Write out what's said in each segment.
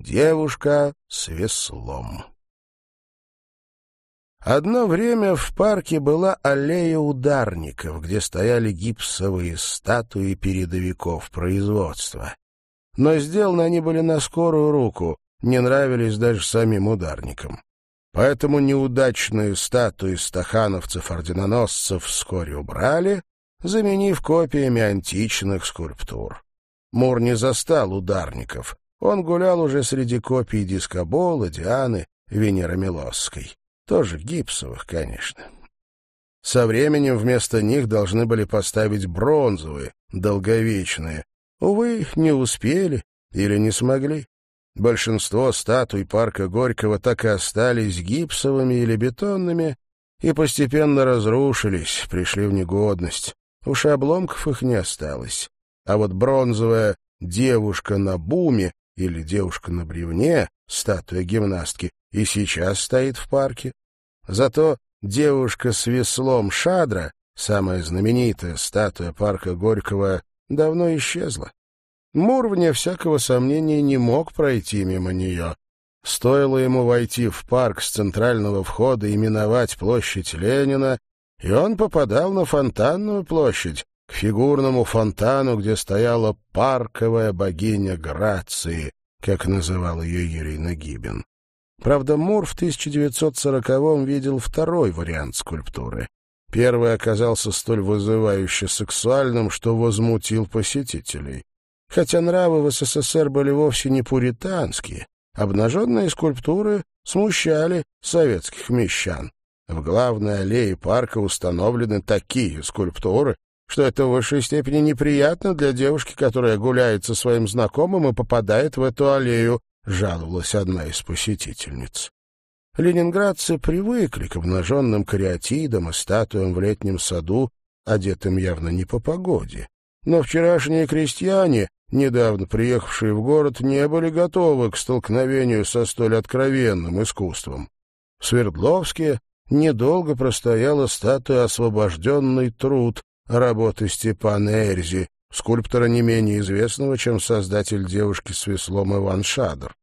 Девушка с веслом. Одно время в парке была аллея ударников, где стояли гипсовые статуи передовиков производства. Но сделаны они были на скорую руку, не нравились даже самим ударникам. Поэтому неудачные статуи стахановцев-орденоносцев вскоре убрали, заменив копиями античных скульптур. Мур не застал ударников. Он гулял уже среди копий дискобола, Дианы, Венеры Милосской. Тоже гипсовых, конечно. Со временем вместо них должны были поставить бронзовые, долговечные. Увы, не успели или не смогли. Большинство статуй парка Горького так и остались гипсовыми или бетонными и постепенно разрушились, пришли в негодность. Уж обломков их не осталось. А вот бронзовая «девушка на буме» или «девушка на бревне» статуя гимнастки и сейчас стоит в парке. Зато девушка с веслом Шадра, самая знаменитая статуя парка Горького, давно исчезла. Мур, вне всякого сомнения, не мог пройти мимо нее. Стоило ему войти в парк с центрального входа и миновать площадь Ленина, и он попадал на фонтанную площадь, к фигурному фонтану, где стояла парковая богиня Грации, как называл ее Юрий Нагибин. Правда, Мур в 1940-м видел второй вариант скульптуры. Первый оказался столь вызывающе сексуальным, что возмутил посетителей. Хотя нравы в СССР были вовсе не пуританские, обнаженные скульптуры смущали советских мещан. В главной аллее парка установлены такие скульптуры, что это в высшей степени неприятно для девушки, которая гуляет со своим знакомым и попадает в эту аллею, жаловалась одна из посетительниц. Ленинградцы привыкли к обнаженным кариатидам и статуям в летнем саду, одетым явно не по погоде. Но вчерашние крестьяне, недавно приехавшие в город, не были готовы к столкновению со столь откровенным искусством. В Свердловске недолго простояла статуя «Освобожденный труд» работы Степана Эрзи, скульптора не менее известного, чем создатель девушки с веслом Иван Шадр.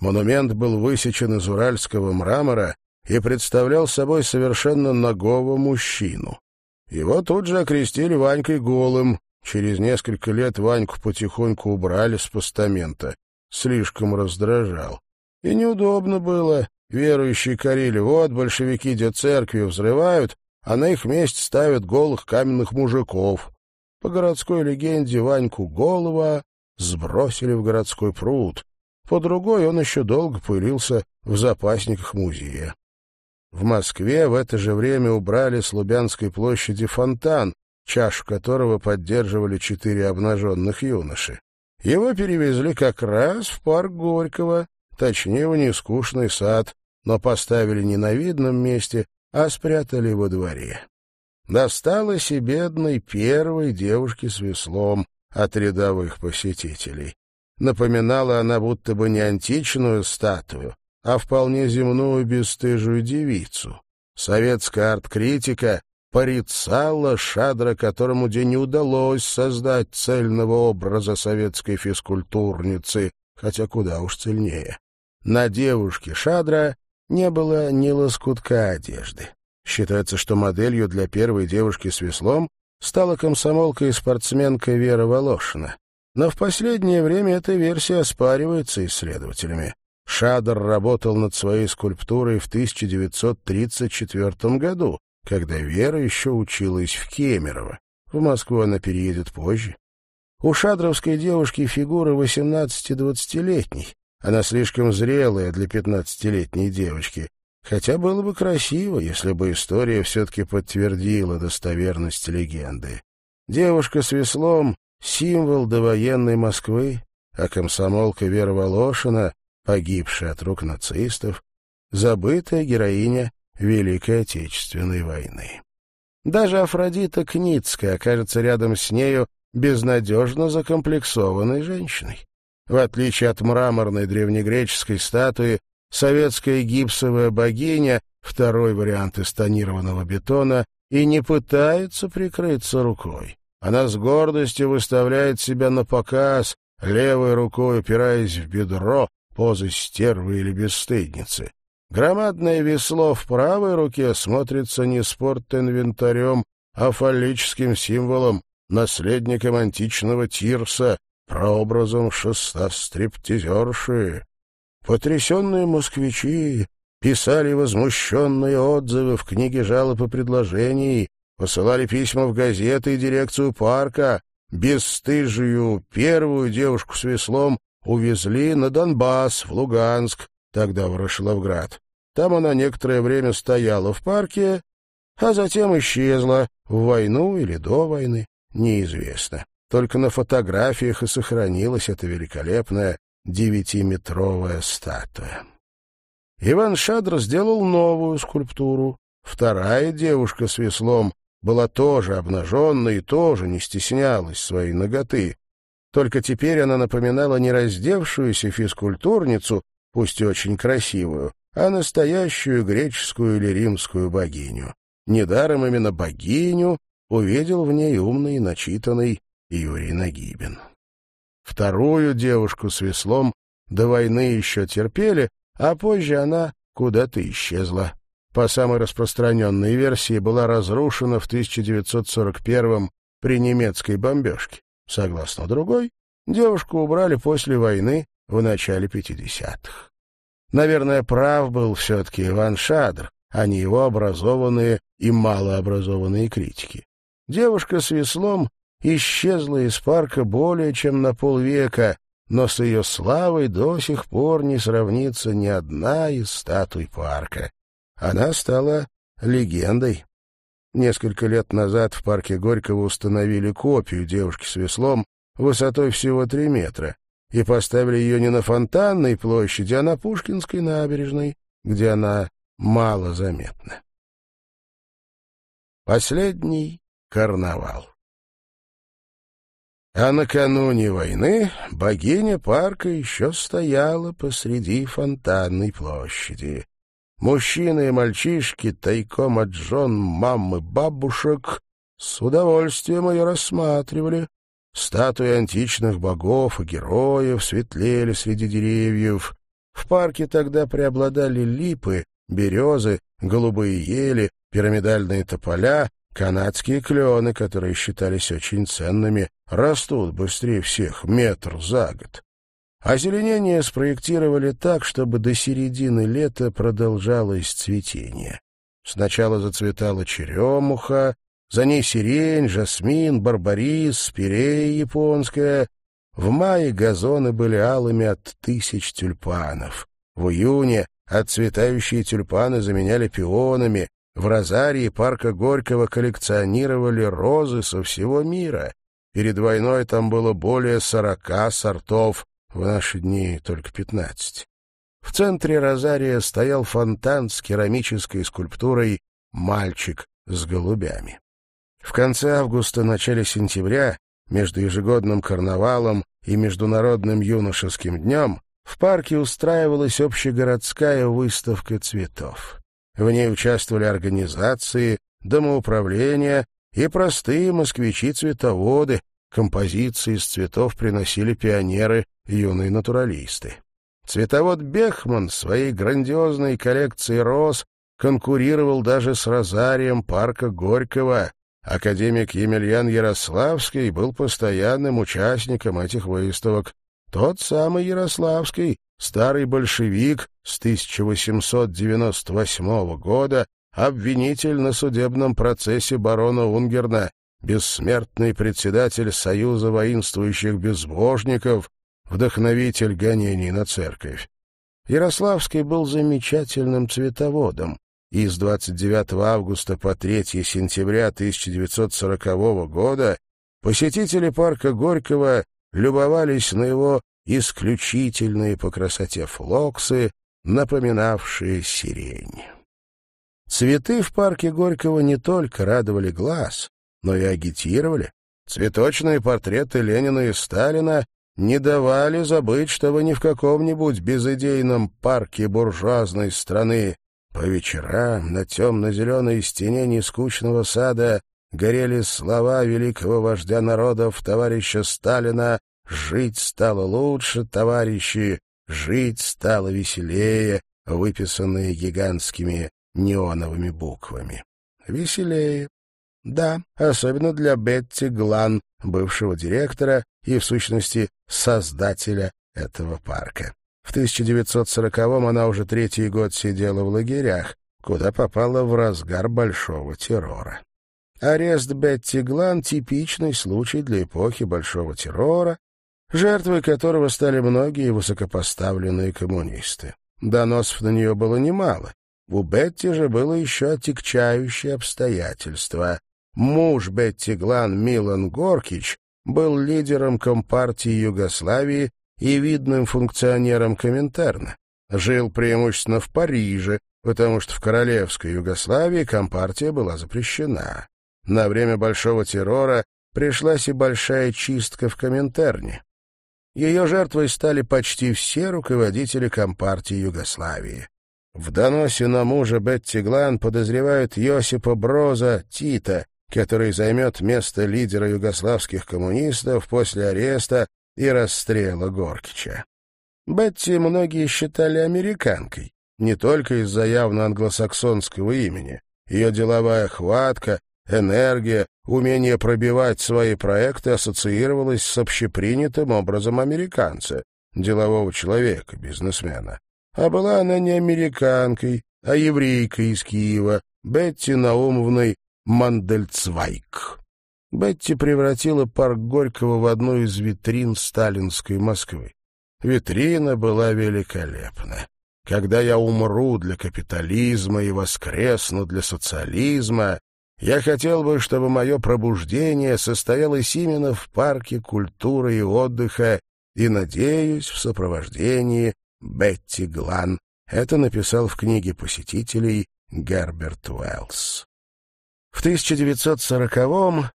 Монумент был высечен из уральского мрамора и представлял собой совершенно нагого мужчину. Его тут же окрестили Ванькой голым. Через несколько лет Ваньку потихоньку убрали с постамента. Слишком раздражал. И неудобно было. Верующие корили, вот большевики де церкви взрывают, а на их месте ставят голых каменных мужиков. По городской легенде Ваньку Голова сбросили в городской пруд. По другой он еще долго пылился в запасниках музея. В Москве в это же время убрали с Лубянской площади фонтан, чашу которого поддерживали четыре обнаженных юноши. Его перевезли как раз в парк Горького, точнее, в нескучный сад, но поставили не на видном месте, а спрятали во дворе. Досталось и бедной первой девушке с веслом от рядовых посетителей. Напоминала она будто бы не античную статую, а вполне земную бесстыжую девицу. Советская арт-критика порицала шадра, которому день не удалось создать цельного образа советской физкультурницы, хотя куда уж цельнее. На девушке шадра не было ни лоскутка одежды. Считается, что моделью для первой девушки с веслом стала комсомолка и спортсменка Вера Волошина. Но в последнее время эта версия оспаривается исследователями. Шадр работал над своей скульптурой в 1934 году, когда Вера еще училась в Кемерово. В Москву она переедет позже. У шадровской девушки фигура 18-20-летней, она слишком зрелая для пятнадцатилетней девочки, хотя было бы красиво, если бы история все-таки подтвердила достоверность легенды. Девушка с веслом — символ довоенной Москвы, а комсомолка Вера Волошина, погибшая от рук нацистов, забытая героиня Великой Отечественной войны. Даже Афродита Кницкая окажется рядом с нею безнадежно закомплексованной женщиной. В отличие от мраморной древнегреческой статуи, советская гипсовая богиня, второй вариант из тонированного бетона, и не пытается прикрыться рукой. Она с гордостью выставляет себя на показ, левой рукой упираясь в бедро, позы стервы или бесстыдницы. Громадное весло в правой руке смотрится не спорт-инвентарем, а фаллическим символом, наследником античного Тирса, прообразом шеста стриптизерши. Потрясенные москвичи писали возмущенные отзывы в книге жалоб и предложений, посылали письма в газеты и дирекцию парка, бесстыжую первую девушку с веслом увезли на Донбасс, в Луганск, тогда в Ворошиловград. Там она некоторое время стояла в парке, а затем исчезла, в войну или до войны, неизвестно. Только на фотографиях и сохранилась эта великолепная девятиметровая статуя. Иван Шадр сделал новую скульптуру. Вторая девушка с веслом была тоже обнаженной и тоже не стеснялась своей ноготы. Только теперь она напоминала не раздевшуюся физкультурницу, пусть и очень красивую, а настоящую греческую или римскую богиню. Недаром именно богиню увидел в ней умный и начитанный Юрий Нагибин. Вторую девушку с веслом до войны еще терпели, а позже она куда-то исчезла. По самой распространенной версии была разрушена в 1941 при немецкой бомбежке. Согласно другой, девушку убрали после войны в начале 50-х. Наверное, прав был все-таки Иван Шадр, а не его образованные и малообразованные критики. Девушка с веслом исчезла из парка более чем на полвека, но с ее славой до сих пор не сравнится ни одна из статуй парка. Она стала легендой. Несколько лет назад в парке Горького установили копию девушки с веслом высотой всего три метра и поставили ее не на Фонтанной площади, а на Пушкинской набережной, где она мало заметна. Последний карнавал. А накануне войны богиня парка еще стояла посреди фонтанной площади. Мужчины и мальчишки, тайком от жен, мам и бабушек, с удовольствием ее рассматривали. Статуи античных богов и героев светлели среди деревьев. В парке тогда преобладали липы, березы, голубые ели, пирамидальные тополя, канадские клены, которые считались очень ценными, растут быстрее всех, метр за год. Озеленение спроектировали так, чтобы до середины лета продолжалось цветение. Сначала зацветала черемуха, за ней сирень, жасмин, барбарис, спирея японская. В мае газоны были алыми от тысяч тюльпанов. В июне отцветающие тюльпаны заменяли пионами. В розарии парка Горького коллекционировали розы со всего мира. Перед войной там было более сорока сортов, в наши дни только пятнадцать. В центре розария стоял фонтан с керамической скульптурой «Мальчик с голубями». В конце августа, начале сентября, между ежегодным карнавалом и Международным юношеским днем, в парке устраивалась общегородская выставка цветов. В ней участвовали организации, домоуправления и простые москвичи-цветоводы, композиции из цветов приносили пионеры, юные натуралисты. Цветовод Бехман своей грандиозной коллекцией роз конкурировал даже с розарием парка Горького. Академик Емельян Ярославский был постоянным участником этих выставок. Тот самый Ярославский, старый большевик с 1898 года, обвинитель на судебном процессе барона Унгерна, бессмертный председатель Союза воинствующих безбожников, вдохновитель гонений на церковь. Ярославский был замечательным цветоводом, и с 29 августа по 3 сентября 1940 года посетители парка Горького любовались на его исключительные по красоте флоксы, напоминавшие сирень. Цветы в парке Горького не только радовали глаз, но и агитировали. Цветочные портреты Ленина и Сталина не давали забыть, что вы не в каком-нибудь безыдейном парке буржуазной страны. По вечерам на темно-зеленой стене нескучного сада горели слова великого вождя народов товарища Сталина «Жить стало лучше, товарищи, «Жить стало веселее», выписанные гигантскими неоновыми буквами. Веселее. Да, особенно для Бетти Глан, бывшего директора и, в сущности, создателя этого парка. В 1940-м она уже третий год сидела в лагерях, куда попала в разгар большого террора. Арест Бетти Глан — типичный случай для эпохи большого террора, жертвой которого стали многие высокопоставленные коммунисты. Доносов на нее было немало. У Бетти же было еще отягчающее обстоятельство. Муж Бетти Глан Милан Горкич был лидером Компартии Югославии и видным функционером Коминтерна. Жил преимущественно в Париже, потому что в королевской Югославии Компартия была запрещена. На время Большого террора пришлась и большая чистка в Коминтерне. Ее жертвой стали почти все руководители Компартии Югославии. В доносе на мужа Бетти Глан подозревают Йосипа Броза Тита, который займет место лидера югославских коммунистов после ареста и расстрела Горкича. Бетти многие считали американкой, не только из-за явно англосаксонского имени. Ее деловая хватка, энергия, умение пробивать свои проекты ассоциировалось с общепринятым образом американца, делового человека, бизнесмена. А была она не американкой, а еврейкой из Киева, Бетти Наумовной Мандельцвайк. Бетти превратила парк Горького в одну из витрин сталинской Москвы. Витрина была великолепна. Когда я умру для капитализма и воскресну для социализма, я хотел бы, чтобы мое пробуждение состоялось именно в парке культуры и отдыха и, надеюсь, в сопровождении Бетти Глан. Это написал в книге посетителей Герберт Уэллс. В 1940-м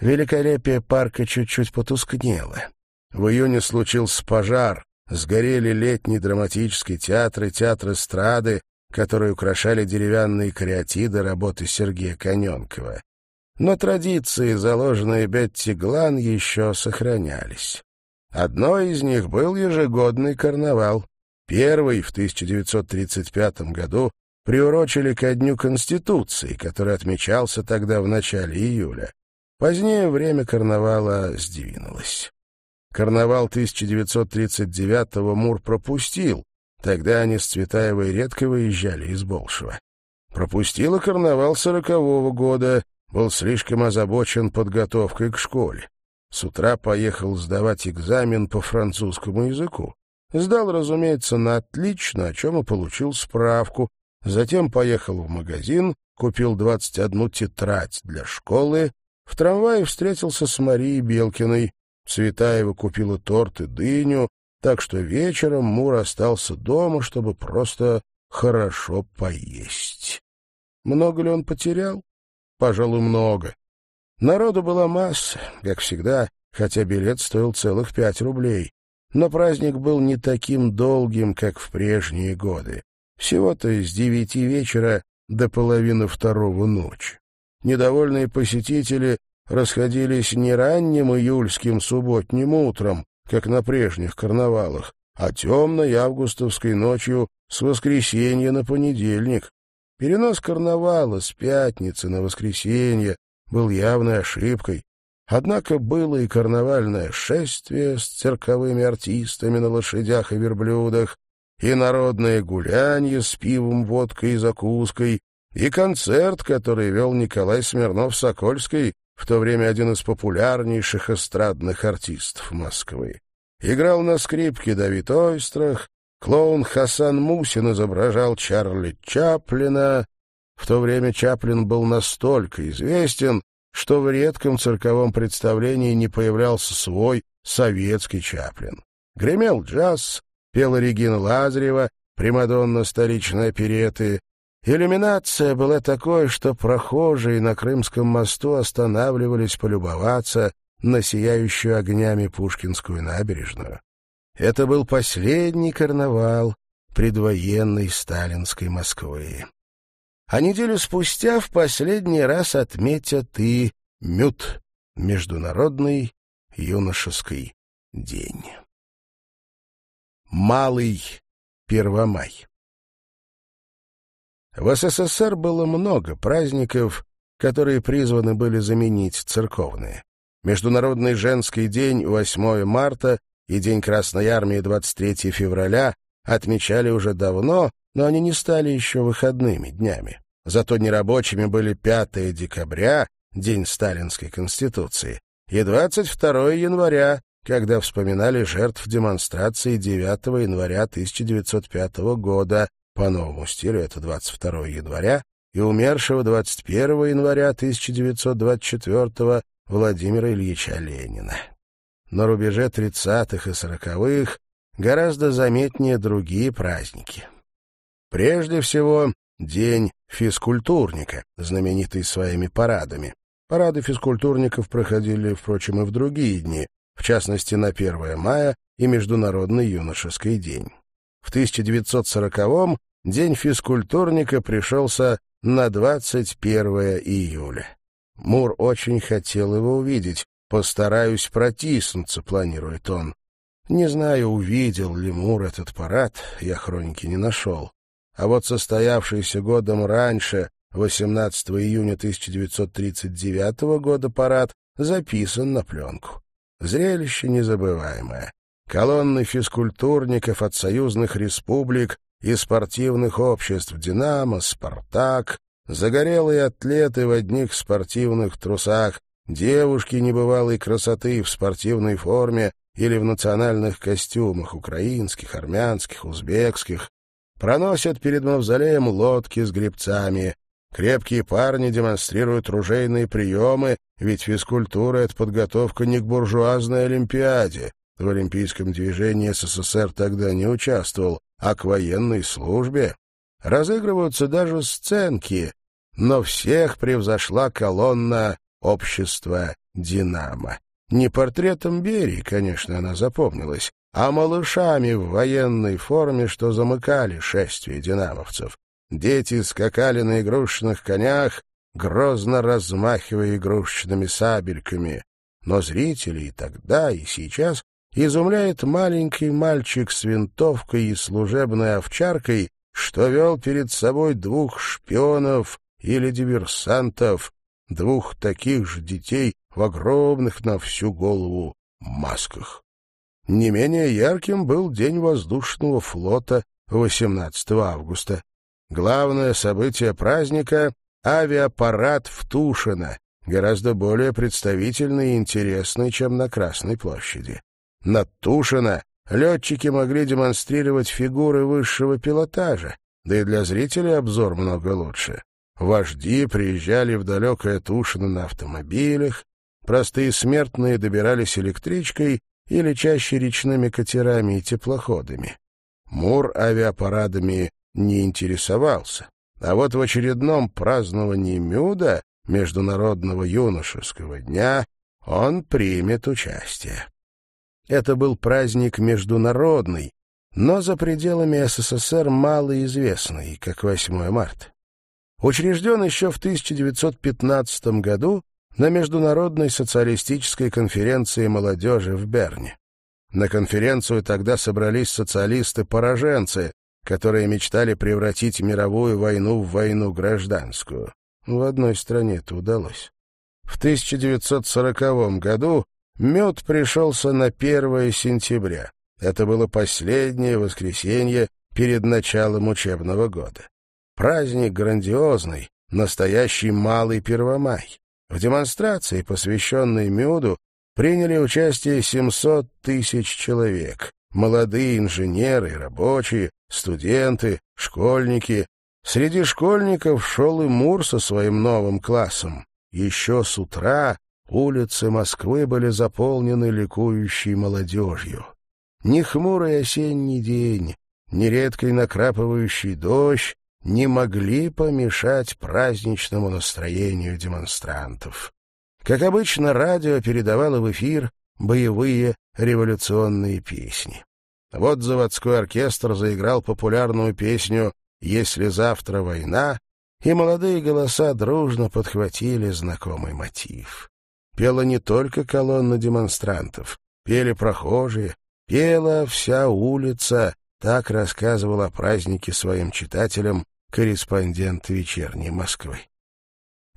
великолепие парка чуть-чуть потускнело. В июне случился пожар, сгорели летний драматический театр и театр эстрады, которые украшали деревянные кариатиды работы Сергея Коненкова. Но традиции, заложенные Бетти Глан, еще сохранялись. Одной из них был ежегодный карнавал. Первый в 1935 году приурочили ко Дню Конституции, который отмечался тогда в начале июля. Позднее время карнавала сдвинулось. Карнавал 1939-го Мур пропустил, Тогда они с Цветаевой редко выезжали из Болшева. Пропустила карнавал сорокового года, был слишком озабочен подготовкой к школе. С утра поехал сдавать экзамен по французскому языку. Сдал, разумеется, на отлично, о чем и получил справку. Затем поехал в магазин, купил двадцать одну тетрадь для школы. В трамвае встретился с Марией Белкиной. Цветаева купила торт и дыню, так что вечером Мур остался дома, чтобы просто хорошо поесть. Много ли он потерял? Пожалуй, много. Народу была масса, как всегда, хотя билет стоил целых пять рублей. Но праздник был не таким долгим, как в прежние годы. Всего-то с девяти вечера до половины второго ночи. Недовольные посетители расходились не ранним июльским субботним утром, как на прежних карнавалах, а темной августовской ночью с воскресенья на понедельник. Перенос карнавала с пятницы на воскресенье был явной ошибкой. Однако было и карнавальное шествие с цирковыми артистами на лошадях и верблюдах, и народное гулянье с пивом, водкой и закуской, и концерт, который вел Николай Смирнов-Сокольский, в то время один из популярнейших эстрадных артистов Москвы. Играл на скрипке Давид Ойстрах, клоун Хасан Мусин изображал Чарли Чаплина. В то время Чаплин был настолько известен, что в редком цирковом представлении не появлялся свой советский Чаплин. Гремел джаз, пела Регина Лазарева, примадонна столичной опереты, Иллюминация была такой, что прохожие на Крымском мосту останавливались полюбоваться на сияющую огнями Пушкинскую набережную. Это был последний карнавал предвоенной сталинской Москвы. А неделю спустя в последний раз отметят и МЮТ — Международный юношеский день. Малый Первомай. В СССР было много праздников, которые призваны были заменить церковные. Международный женский день 8 марта и День Красной Армии 23 февраля отмечали уже давно, но они не стали еще выходными днями. Зато нерабочими были 5 декабря, День Сталинской Конституции, и 22 января, когда вспоминали жертв демонстрации 9 января 1905 года, по новому стилю это 22 января, и умершего 21 января 1924 Владимира Ильича Ленина. На рубеже 30-х и 40-х гораздо заметнее другие праздники. Прежде всего, День физкультурника, знаменитый своими парадами. Парады физкультурников проходили, впрочем, и в другие дни, в частности, на 1 мая и Международный юношеский день. В 1940-м День физкультурника пришелся на 21 июля. Мур очень хотел его увидеть. «Постараюсь протиснуться», — планирует он. Не знаю, увидел ли Мур этот парад, я хроники не нашел. А вот состоявшийся годом раньше, 18 июня 1939 года, парад записан на пленку. Зрелище незабываемое. Колонны физкультурников от союзных республик и спортивных обществ «Динамо», «Спартак», загорелые атлеты в одних спортивных трусах, девушки небывалой красоты в спортивной форме или в национальных костюмах украинских, армянских, узбекских, проносят перед мавзолеем лодки с гребцами. Крепкие парни демонстрируют ружейные приемы, ведь физкультура — это подготовка не к буржуазной олимпиаде. В олимпийском движении СССР тогда не участвовал, а к военной службе. Разыгрываются даже сценки, но всех превзошла колонна общества «Динамо». Не портретом Берии, конечно, она запомнилась, а малышами в военной форме, что замыкали шествие динамовцев. Дети скакали на игрушечных конях, грозно размахивая игрушечными сабельками. Но зрители и тогда, и сейчас изумляет маленький мальчик с винтовкой и служебной овчаркой, что вел перед собой двух шпионов или диверсантов, двух таких же детей в огромных на всю голову масках. Не менее ярким был День воздушного флота 18 августа. Главное событие праздника — авиапарад в Тушино, гораздо более представительный и интересный, чем на Красной площади. Над Тушино летчики могли демонстрировать фигуры высшего пилотажа, да и для зрителей обзор много лучше. Вожди приезжали в далекое Тушино на автомобилях, простые смертные добирались электричкой или чаще речными катерами и теплоходами. Мур авиапарадами не интересовался, а вот в очередном праздновании Мюда, Международного юношеского дня, он примет участие. Это был праздник международный, но за пределами СССР малоизвестный, как 8 марта. Учрежден еще в 1915 году на Международной социалистической конференции молодежи в Берне. На конференцию тогда собрались социалисты-пораженцы, которые мечтали превратить мировую войну в войну гражданскую. В одной стране это удалось. В 1940 году мед пришелся на 1 сентября. Это было последнее воскресенье перед началом учебного года. Праздник грандиозный, настоящий малый Первомай. В демонстрации, посвященной меду, приняли участие 700 тысяч человек. Молодые инженеры, рабочие, студенты, школьники. Среди школьников шел и Мур со своим новым классом. Еще с утра улицы Москвы были заполнены ликующей молодежью. Ни хмурый осенний день, ни редкий накрапывающий дождь не могли помешать праздничному настроению демонстрантов. Как обычно, радио передавало в эфир боевые революционные песни. Вот заводской оркестр заиграл популярную песню «Если завтра война», и молодые голоса дружно подхватили знакомый мотив. Пела не только колонна демонстрантов, пели прохожие, Пела вся улица, так рассказывал о празднике своим читателям корреспондент «Вечерней Москвы».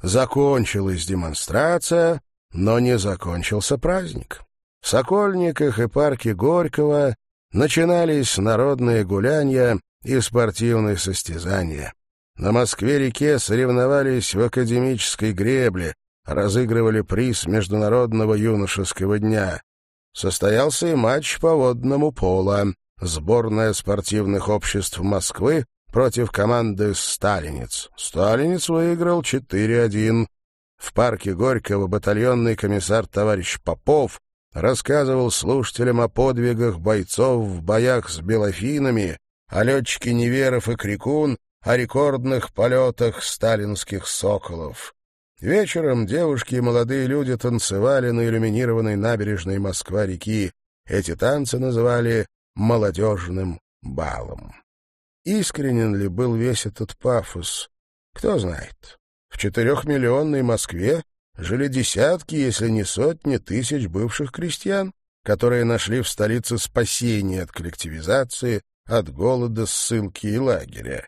Закончилась демонстрация, но не закончился праздник. В Сокольниках и парке Горького начинались народные гуляния и спортивные состязания. На Москве-реке соревновались в академической гребле, разыгрывали приз Международного юношеского дня. Состоялся и матч по водному пола. Сборная спортивных обществ Москвы против команды «Сталинец». Сталинец выиграл 4-1. В парке Горького батальонный комиссар товарищ Попов рассказывал слушателям о подвигах бойцов в боях с белофинами, о летчике Неверов и Крикун, о рекордных полетах сталинских соколов. Вечером девушки и молодые люди танцевали на иллюминированной набережной Москва-реки. Эти танцы называли «молодежным балом». Искренен ли был весь этот пафос? Кто знает. В четырехмиллионной Москве жили десятки, если не сотни тысяч бывших крестьян, которые нашли в столице спасение от коллективизации, от голода, ссылки и лагеря.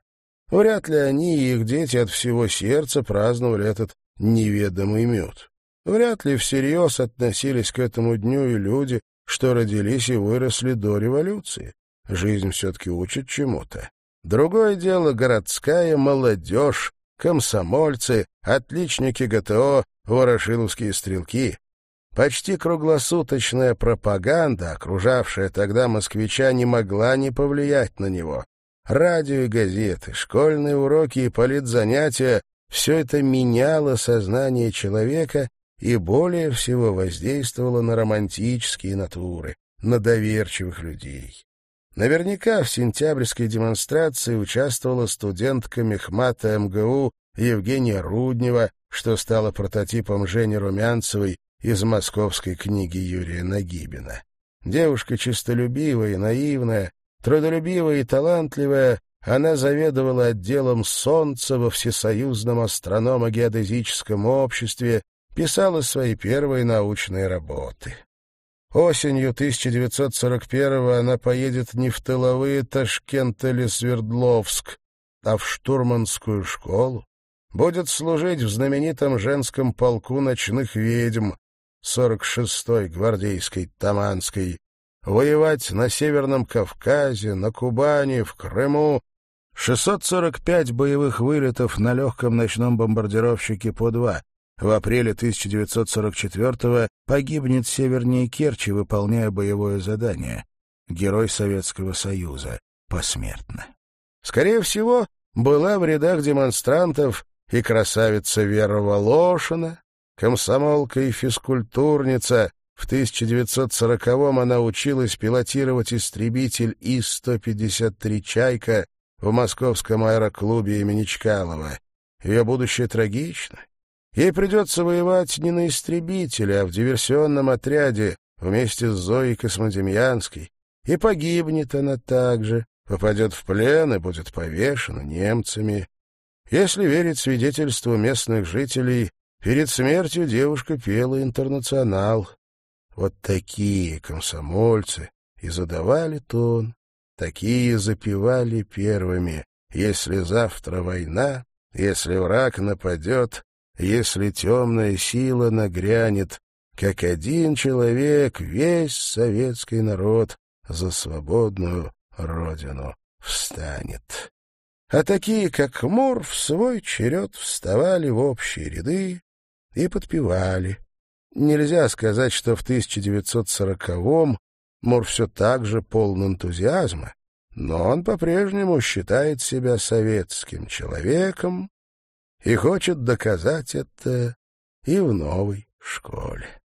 Вряд ли они и их дети от всего сердца праздновали этот неведомый мед. Вряд ли всерьез относились к этому дню и люди, что родились и выросли до революции. Жизнь все-таки учит чему-то. Другое дело городская молодежь, комсомольцы, отличники ГТО, ворошиловские стрелки. Почти круглосуточная пропаганда, окружавшая тогда москвича, не могла не повлиять на него. Радио и газеты, школьные уроки и политзанятия — все это меняло сознание человека и более всего воздействовало на романтические натуры, на доверчивых людей. Наверняка в сентябрьской демонстрации участвовала студентка Мехмата МГУ Евгения Руднева, что стало прототипом Жени Румянцевой из московской книги Юрия Нагибина. Девушка честолюбивая и наивная, трудолюбивая и талантливая, она заведовала отделом солнца во Всесоюзном астрономо-геодезическом обществе, писала свои первые научные работы. Осенью 1941-го она поедет не в тыловые Ташкент или Свердловск, а в штурманскую школу, будет служить в знаменитом женском полку ночных ведьм 46-й гвардейской Таманской, воевать на Северном Кавказе, на Кубани, в Крыму. 645 боевых вылетов на легком ночном бомбардировщике По-2. В апреле 1944-го погибнет севернее Керчи, выполняя боевое задание. Герой Советского Союза. Посмертно. Скорее всего, была в рядах демонстрантов и красавица Вера Волошина, комсомолка и физкультурница. В 1940-м она училась пилотировать истребитель И-153 «Чайка» в московском аэроклубе имени Чкалова. Ее будущее трагично. Ей придется воевать не на истребителе, а в диверсионном отряде вместе с Зоей Космодемьянской. И погибнет она также, попадет в плен и будет повешена немцами. Если верить свидетельству местных жителей, перед смертью девушка пела «Интернационал». Вот такие комсомольцы и задавали тон, такие запевали первыми. Если завтра война, если враг нападет, если темная сила нагрянет, как один человек весь советский народ за свободную родину встанет а такие, как Мур, в свой черед вставали в общие ряды и подпевали. Нельзя сказать, что в 1940-м Мур все так же полон энтузиазма, но он по-прежнему считает себя советским человеком и хочет доказать это и в новой школе.